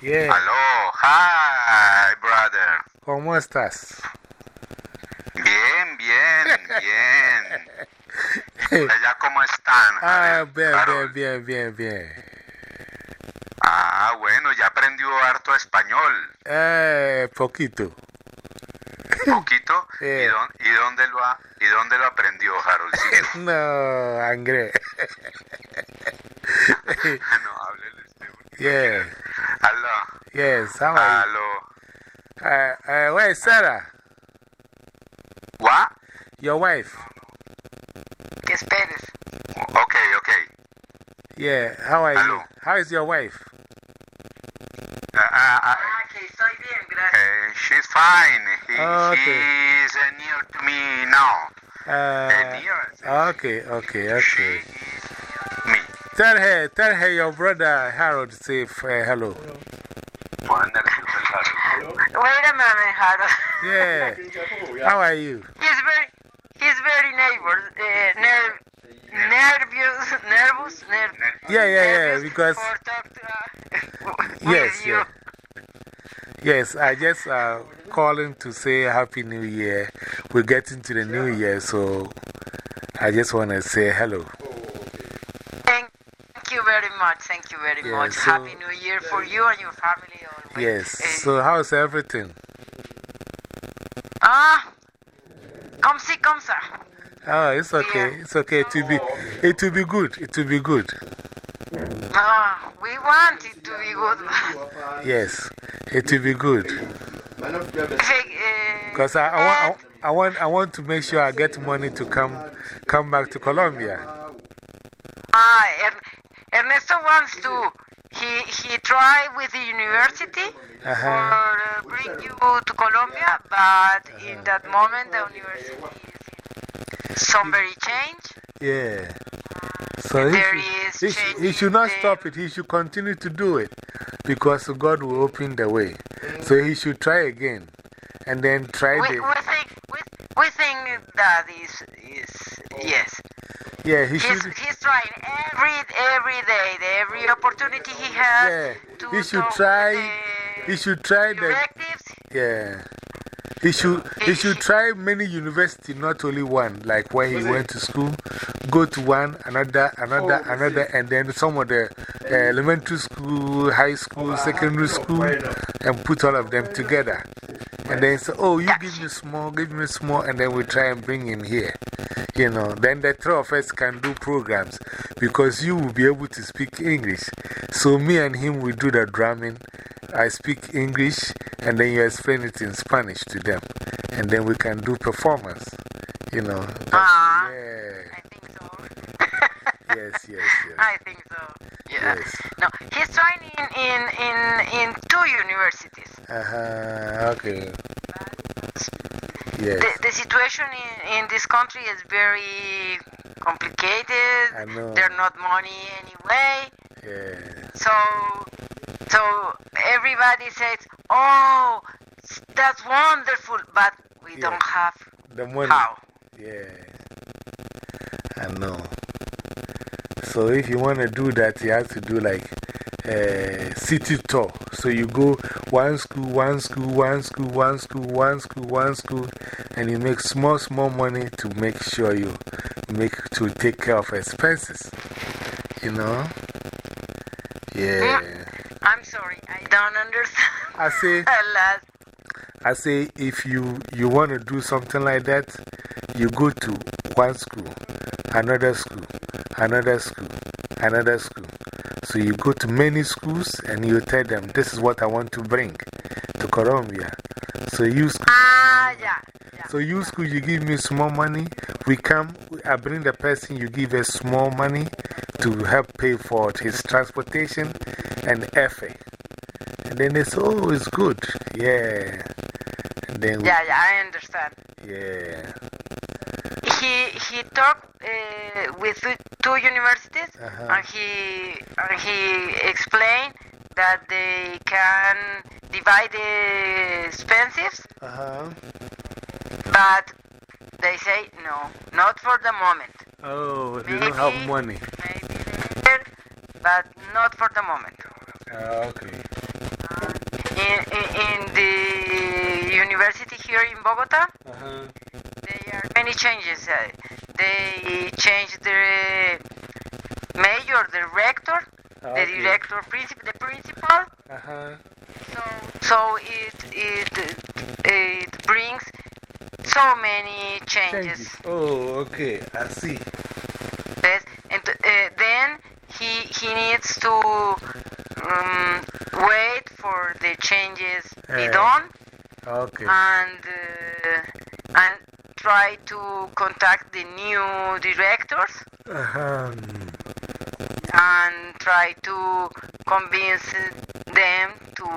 Yeah. Aló, hi, brother. ¿Cómo estás? Bien, bien, bien. ¿Allá cómo están? Ah, bien, bien, bien, bien, bien. Ah, bueno, ya aprendió harto español. Eh, poquito. Poquito. ¿Y, Eh. dón- y dónde lo ha- ¿Y dónde lo aprendió, Harold? Sí. No, Angre. no, háblele usted. Yeah. Aló, Yes, how are aló. you? Uh, uh, where's Sarah? ¿What? Your wife? Que esperes. Okay, okay. Yeah, how are you? Hello. How is your wife? Uh, uh, uh, Ah, que estoy bien, gracias. uh, she's fine. He, Okay. She's uh, near to me now. Uh, near. okay, okay, She okay. is me. Tell her, tell her your brother Harold say uh, hello. Pon nervioso el Harold. Wait a. Yeah. How are you? he's very, he's very neighbor, uh, ner nervous, nervous, ner Yeah, yeah, yeah, nervous because- for talk to, uh, Yes, you. yeah. Yes, I just uh, calling to say Happy New Year. We're getting to the New Year, so I just want to say hello. Thank you very much. Thank you very Yeah, much. so- Happy New Year for you and your family. Always. Yes, so how's everything? ah, come see, come sir. Oh, it's okay, it's okay. It will be, it will be good, it will be good. Ah, we want it to be good. Yes, it will be good. Because Because I, I, want, I, want, I want to make sure I get money to come, come back to Colombia. Ah, er Ernesto wants to. He he try with the university Uh for -huh. uh, bring you to Colombia, but in that moment the university is in some very change. Yeah. Uh, so he There should, is he, should- he should not stop it. He should continue to do it because God will open the way. So he should try again and then try We, the. we think we, we think that is is yes. Yeah, he He's, should. he's trying every every day, every opportunity he has. Yeah, to he should try. He should try the. Yeah. He should, he should try many universities, not only one. Like when he went to school, go to one, another, another, another, and then some of the uh, elementary school, high school, secondary school, and put all of them together. And then say, oh, you give me small, give me small, and then we try and bring him here. You know, then the three of us can do programs because you will be able to speak English. So me and him will do the drumming. I speak English, and then you explain it in Spanish to them. And then we can do performance. You know. that's- Ah. yeah. I think so. Yes, yes, yes. I think so. Yeah. Yes. No, he's trying in, in, in, in two universities. Uh huh. Okay. Yes. The, the situation in, in this country is very complicated. I know. There's not money anyway. Yeah. So, so everybody says, "Oh, that's wonderful," but we Yeah. don't have The money. how. Yeah. I know. So if you want to do that, you have to do like a city tour. So you go one school, one school, one school, one school, one school, one school, and you make small, small money to make sure you make to take care of expenses. You know? Yeah. I don't understand. I say, I say, if you, you want to do something like that, you go to one school, another school, another school, another school. So you go to many schools and you tell them, this is what I want to bring to Colombia. So you school, Ah, yeah. yeah. so you school, you give me small money. We come, I bring the person, you give us small money to help pay for his transportation and effort. And then they say, oh, it's good. Yeah. And then, Yeah, yeah, I understand. yeah. He he talked uh, with two, universities, Uh-huh. and he and he explained that they can divide the expenses, Uh huh. but they say no, not for the moment. Oh, they don't have money. Maybe later, but not for the moment. Ah, okay in, in, the university here in Bogota, uh -huh. there are many changes. Uh, they changed the mayor, the rector, ah, okay. the director, principal, the principal. Uh -huh. So, so it, it, it brings so many changes. changes. Oh, okay, I see. Yes, and uh, then he, he needs to be done Okay. and uh, and try to contact the new directors Uh-huh. and try to convince them to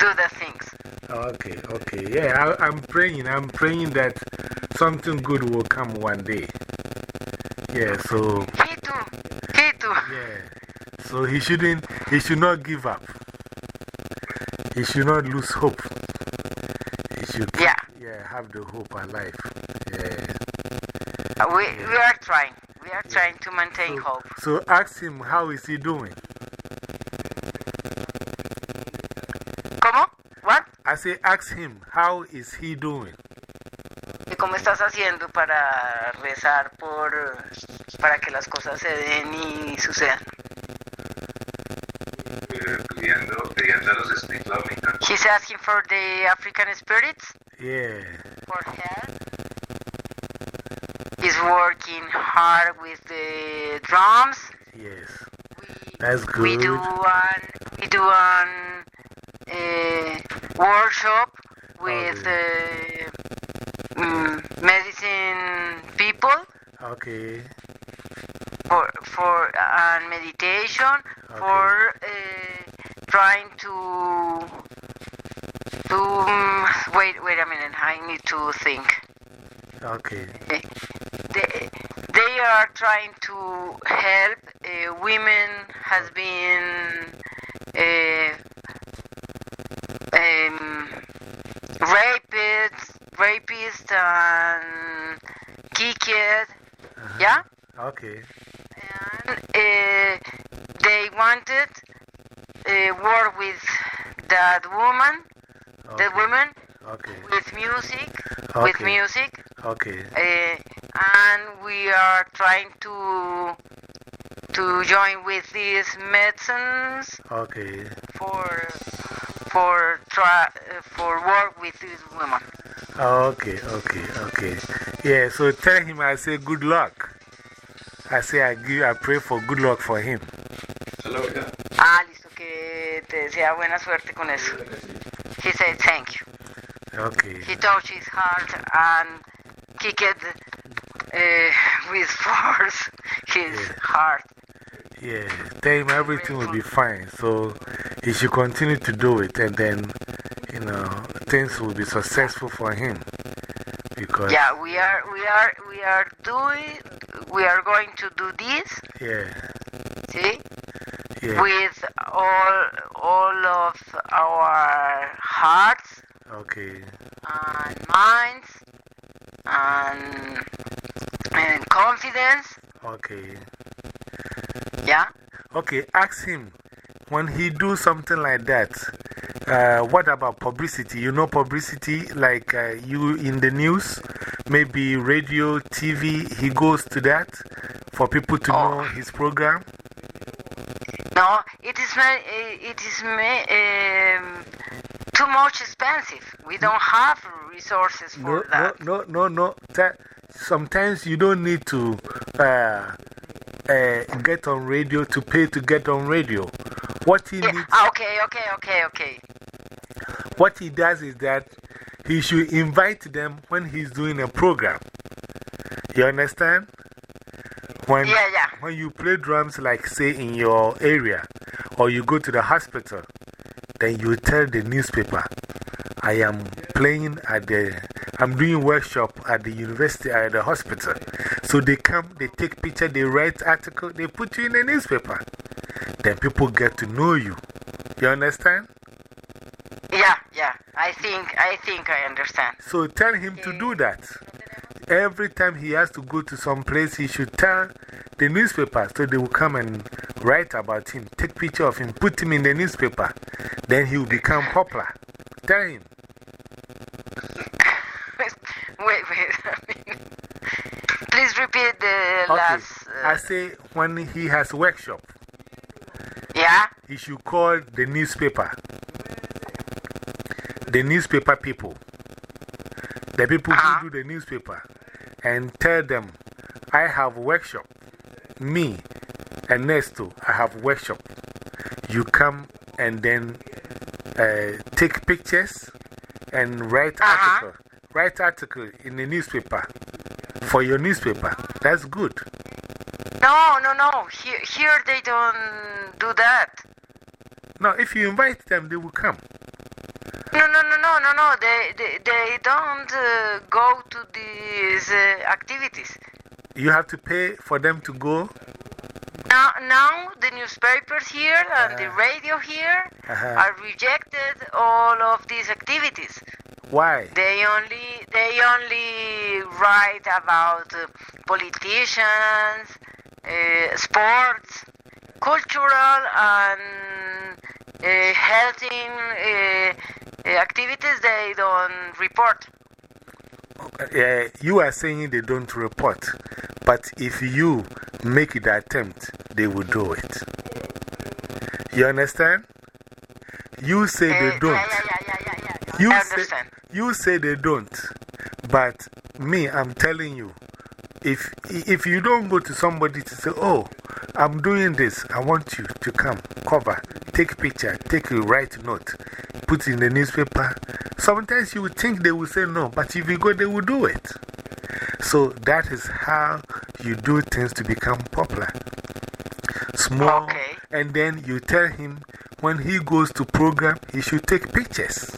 do the things. Okay, okay. Yeah, I, I'm praying. I'm praying that something good will come one day. Yeah, so, He too. He too. yeah. So he shouldn't, he should not give up. He should not lose hope. He should, Yeah. yeah, have the hope alive. Yeah. Uh, We, we are trying. We are trying to maintain hope. So ask him, how is he doing? ¿Cómo? What? I say, ask him, how is he doing? ¿Y cómo estás haciendo para rezar por para que las cosas se den y sucedan? Pidiendo, pidiendo a los espíritus africanos. He's asking for the African spirits Yeah. for help. He's working hard with the drums. Yes. We, That's we do good. an we do an uh, workshop with Okay. uh, mm, medicine people Okay. for for and meditation for uh, trying to to um, wait wait a minute I need to think Okay. they, they are trying to help uh, women has been uh, um, rapists rapists and kicked yeah Okay. and uh, they wanted uh, work with that woman, Okay. the woman Okay. with music, with music, Okay. uh, and we are trying to to join with these medicines Okay. for for try for work with these women. Okay. Okay. Okay. Yeah. So tell him I say good luck. I say I give, I pray for good luck for him. Hello, yeah. Ah, listo, buena suerte con eso. He said thank you. Okay. He touched his heart and kicked uh, with force his heart. Yeah. Tell him everything will be fine. So he should continue to do it and then, you know, things will be successful for him. Because, Yeah, we are, we are, we are doing, we are going to do this, yeah. see, Yeah. with all of our hearts Okay. and minds and, and confidence. Okay. Yeah. Okay, ask him when he do something like that. Uh, what about publicity? You know, publicity like uh, you in the news, maybe radio, TV. He goes to that for people to Oh. know his program. No, it is eh, it is um, too much expensive. We don't have resources for no, that. no, no, no. That- sometimes you don't need to uh, uh, get on radio to pay to get on radio. What he Yeah, needs. ah, okay, okay, okay, okay. What he does is that he should invite them when he's doing a program. You understand? When, Yeah, yeah. when you play drums, like say in your area, or you go to the hospital, then you tell the newspaper, I am playing at the, I'm doing workshop at the university, at the hospital. So they come, they take picture, they write article, they put you in the newspaper. Then people get to know you. You understand? Yeah, yeah. I think, I think I understand. So tell him to do that. Every time he has to go to some place, he should tell the newspaper so they will come and write about him, take picture of him, put him in the newspaper. Then he will become popular. Tell him. wait, wait. Please repeat the Okay. last. uh, I say when he has workshop, yeah? he should call the newspaper. The newspaper people. The people Uh-huh. who do the newspaper. And tell them, I have workshop. Me, Ernesto, I have workshop. You come and then uh, take pictures and write Uh-huh. article. Write article in the newspaper. For your newspaper. That's good. No, no, no. Here, here they don't do that. Now, if you invite them, they will come. No, no, no, no, no, no. They, they, they don't uh, go to these uh, activities. You have to pay for them to go. Now, now the newspapers here and the radio here Uh-huh. are rejected all of these activities. Why? They only they only write about uh, politicians, uh, sports, cultural and uh, uh, uh, activities. They don't report. Uh, you are saying they don't report, but if you make the attempt, they will do it. You understand? You say they don't. Yeah, yeah, yeah, yeah, yeah, yeah. You I say, understand. you say they don't, but me, I'm telling you, if, if you don't go to somebody to say, Oh, I'm doing this, I want you to come, cover, take picture, take a write note, put in the newspaper. Sometimes you would think they will say no, but if you go, they will do it. So that is how you do things to become popular. Small, Okay. and then you tell him when he goes to program, he should take pictures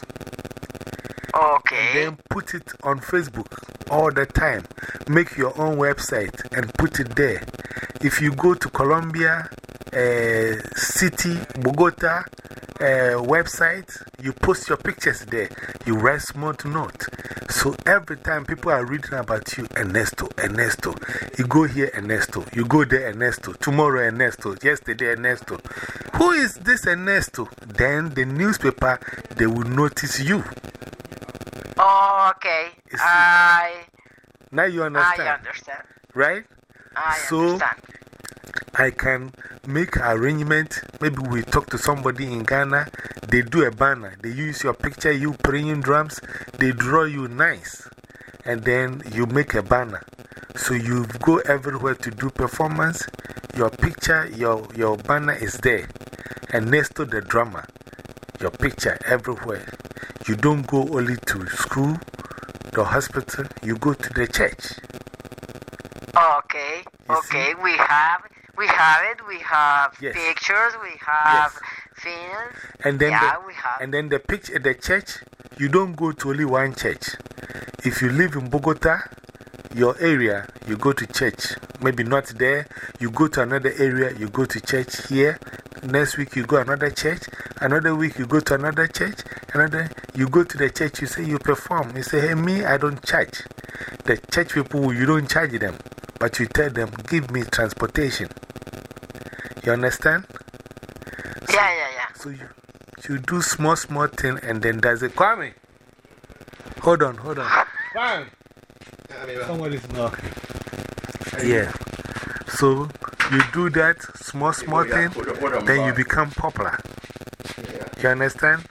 Okay. then put it on Facebook all the time. Make your own website and put it there. If you go to Colombia uh, City, Bogota uh, website, you post your pictures there. You write small note. So every time people are reading about you, Ernesto, Ernesto, you go here, Ernesto, you go there, Ernesto, tomorrow, Ernesto, yesterday, Ernesto. Who is this Ernesto? Then the newspaper, they will notice you. Oh, okay. See? I, Now you understand, I understand. right? I So- understand. I can make arrangement. Maybe we talk to somebody in Ghana. They do a banner. They use your picture, you playing drums. They draw you nice. And then you make a banner. So you go everywhere to do performance. Your picture, your, your banner is there. And next to the drummer, your picture everywhere. You don't go only to school, the hospital, you go to the church. Okay, You okay, we have, we have it, we have Yes. pictures, we have Yes. films. And then, yeah, the, we have. and then the picture, uh, the church, you don't go to only one church. If you live in Bogota, your area, you go to church. Maybe not there, you go to another area, you go to church here. Next week, you go another church. Another week, you go to another church. Another, you go to the church, you say you perform. You say, hey, me, I don't charge. The church people, you don't charge them. But you tell them, give me transportation. You understand? yeah, yeah, yeah. So you, you do small, small thing and then does it. Kwame! Hold on, hold on. Kwame! Somebody's knocking. Yeah. So you do that small, small thing, then you become popular. You understand?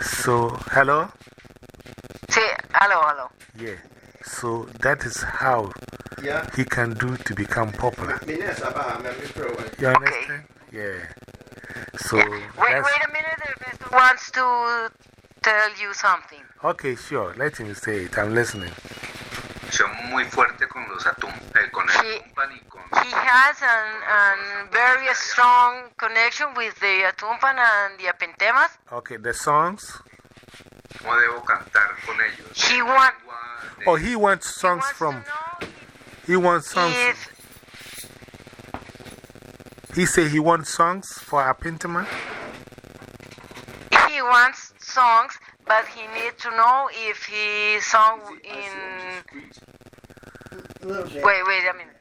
So, hello? Say, hello, hello. Yeah. So that is how Yeah. he can do to become popular. Me ne saba me me pro. You understand? Yeah. So Wait, wait a minute, Ernesto wants to tell you something. Okay, sure. Let him say it. I'm listening. Son muy fuerte con los atum, eh, con el Sí. Atumpan y con... He has an, an very strong connection with the Atumpan and the Apentemas. Okay, the songs. ¿Cómo debo cantar con ellos? He want- Oh, he wants He songs wants from. To know He wants songs. if He said he wants songs for our Apintaman. he wants songs, but he needs to know if he sung in. Wait, wait a minute.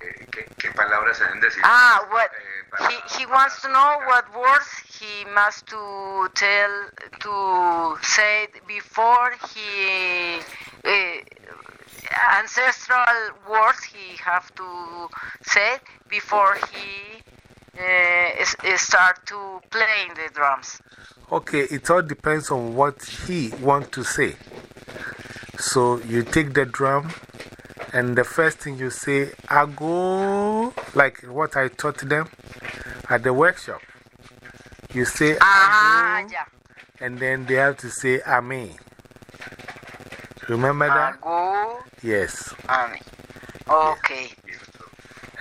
eh, ¿qué, ¿Qué palabras se deben decir? Ah, what? Eh, he, he wants to know what words he must to tell to say before he uh, ancestral words he have to say before he uh, is, is start to playing the drums. Okay, it all depends on what he want to say. So you take the drum, and the first thing you say, I go, like what I taught them at the workshop. You say, ah, yeah. and then they have to say, Amen. Remember that? Yes. Amen. Okay.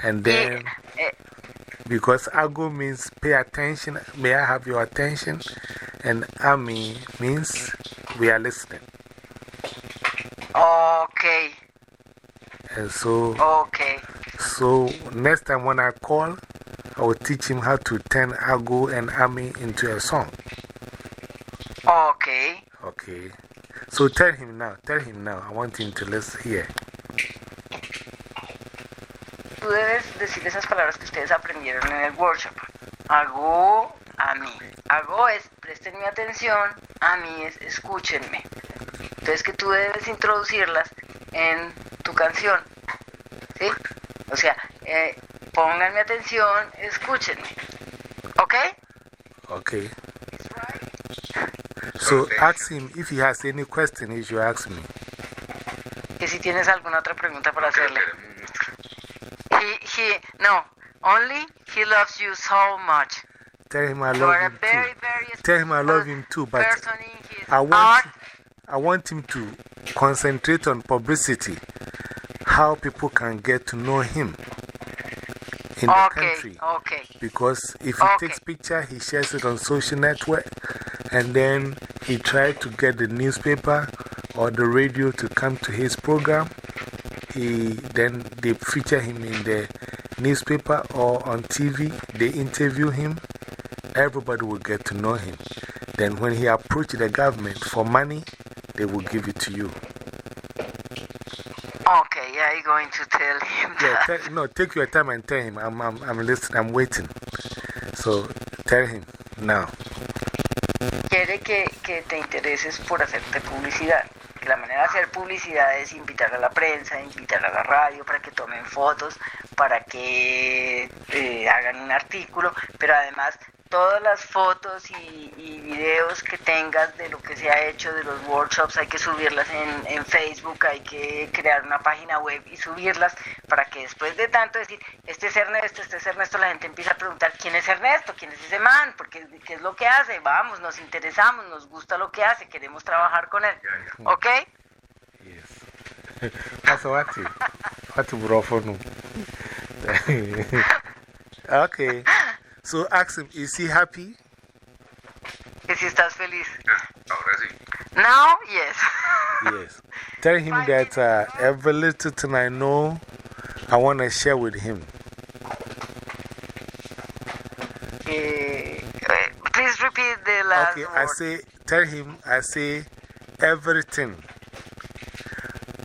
And then, eh, because Ago means pay attention, may I have your attention? And Amen means we are listening. Okay. And so, Okay. so next time when I call, I will teach him how to turn Ago and Ami into a song. Okay. Okay. So tell him now, tell him now. I want him to listen here. Tú debes decir esas palabras que ustedes aprendieron en el workshop. Hago a mí. Hago es presten mi atención, a mí es escúchenme. Entonces que tú debes introducirlas en tu canción. ¿Sí? O sea, eh, pónganme atención, escúchenme. ¿Ok? Okay. So ask him if he has any question, he should ask me. Que si tienes alguna otra pregunta para hacerle. He, he, no, only he loves you so much. Tell him I love him very, too. very Tell him I love him too, but person in his I want, art. I want him to concentrate on publicity, how people can get to know him in the country. okay. Because if he Okay. takes picture, he shares it on social network, and then he tries to get the newspaper or the radio to come to his program. He, then they feature him in the newspaper or on TV. They interview him. Everybody will get to know him. Then when he approaches the government for money, they will give it to you. Okay, yeah, I'm going to tell him Yeah, no, take your time and tell him. I'm, I'm, I'm listening, I'm waiting. So tell him now. Que, te intereses por hacerte publicidad. La manera de hacer publicidad es invitar a la prensa, invitar a la radio para que tomen fotos, para que eh, hagan un artículo, pero además todas las fotos y, y videos que tengas de lo que se ha hecho de los workshops hay que subirlas en, en Facebook, hay que crear una página web y subirlas para que después de tanto decir, este es Ernesto, este es Ernesto, la gente empieza a preguntar, ¿quién es Ernesto? ¿Quién es ese man? Porque, ¿Qué es lo que hace? Vamos, nos interesamos, nos gusta lo que hace, queremos trabajar con él. ¿Ok? Yes. That's what you. What you brought for no. Okay. So ask him, is he happy? Que si estás feliz. Now, yes. Yes. Tell him that uh, every little thing I know, I want to share with him. Eh, eh, please repeat the last Okay, I say, tell him, I say, everything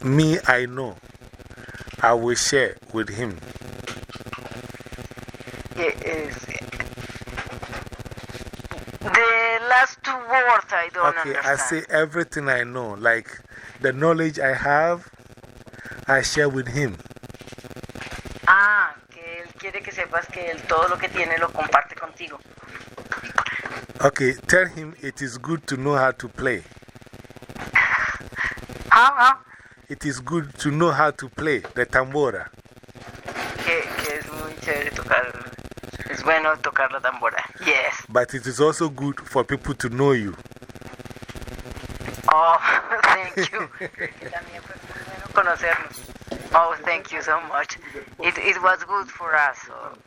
me I know, I will share with him. Que es- The last two words I I say everything I know, like the knowledge I have, I share with him. Ah, que él quiere que sepas que él todo lo que tiene lo comparte contigo. Okay, tell him it is good to know how to play. Ah, ah, It is good to know how to play the tambora. que, que es muy chévere tocar. Es bueno tocar la tambora. Yes. But it is also good for people to know you. Oh, thank you. También fue bueno conocernos. Oh, thank you so much. It, it was good for us. so-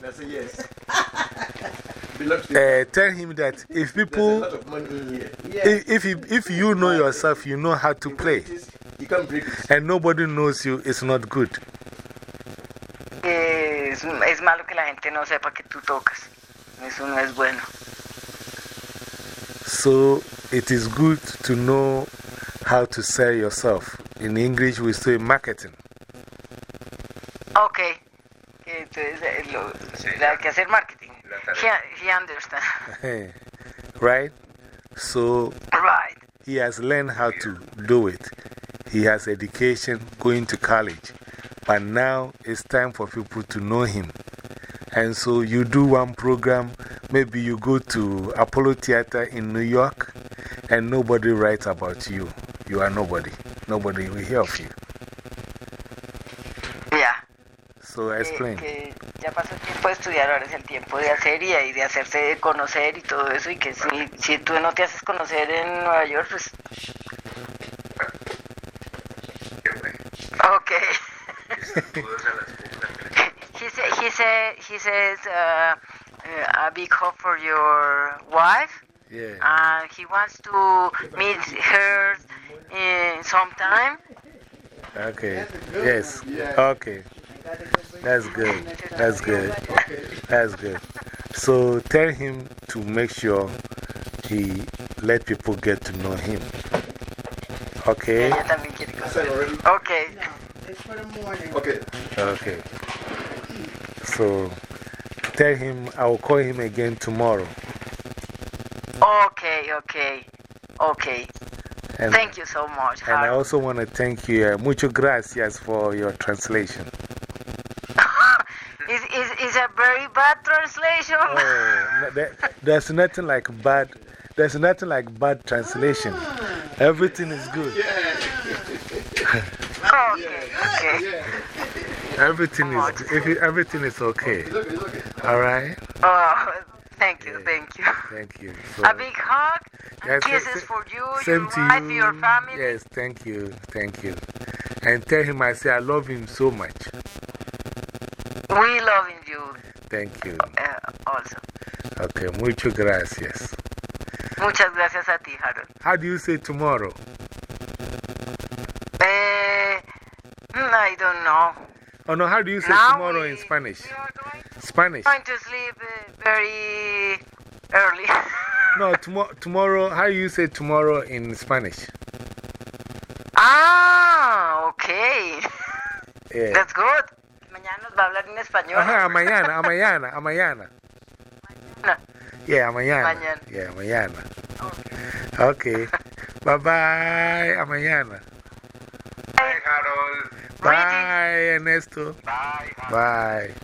That's a yes. Uh, tell him that if people, lot of money in here. Yeah. if, if, you, if you know yourself, you know how to play, You can't and nobody knows you, it's not good. que es, es malo que la gente no sepa que tú tocas. Eso no es bueno. So it is good to know how to sell yourself. In English, we say marketing. Ok. Entonces, eh, lo, hay que hacer marketing. he, he understands. right? So Right. he has learned how to do it. He has education going to college. But now it's time for people to know him. And so you do one program, maybe you go to Apollo Theater in New York, and nobody writes about you. You are nobody. Nobody will hear of you. Ya. So Que, explain. que ya pasó el tiempo de estudiar, ahora es el tiempo de hacer y, y de hacerse conocer y todo eso. Y que si, si tú no te haces conocer en Nueva York, pues. Ok. he, say, he, say, he says uh, uh, a big hug for your wife. Yeah. and he wants to meet her in sometime. Okay. Yes. Okay. That's good. That's good. That's good. So tell him to make sure he let people get to know him. Okay? Ella también quiere I said already. Okay. It's for the morning. Okay. Okay. So tell him I'll call him again tomorrow. Okay, okay, okay. And, Thank you so much. And I also want to thank you. Uh, mucho gracias for your translation. It's, it's, it's a very bad translation. Oh, no, there, there's nothing like bad. There's nothing like bad translation. Everything is good. okay, okay. Everything is if it, everything is okay. Look, look. All right. Oh, thank you, thank you. Thank you. So, A big hug. Yes, kisses for you, same your to wife, you. your family. Yes, thank you, thank you. And tell him I say I love him so much. We loving you Thank you. uh, also. Okay, mucho gracias. Muchas gracias a ti, Harold. How do you say tomorrow? Eh, mm, I don't know. Oh no, how do you say Now tomorrow we- in Spanish? We are going, Spanish. going to sleep uh, very early. No, tomo tomorrow, how do you say tomorrow in Spanish? ah, okay. Yeah. That's good. Mañana va a hablar en español. Ajá, a mañana, mañana, mañana. No. Yeah, mañana. Mañana. Yeah, mañana. Okay. bye bye, a mañana. Bye, Harold. Bye, Ernesto. Bye. Bye.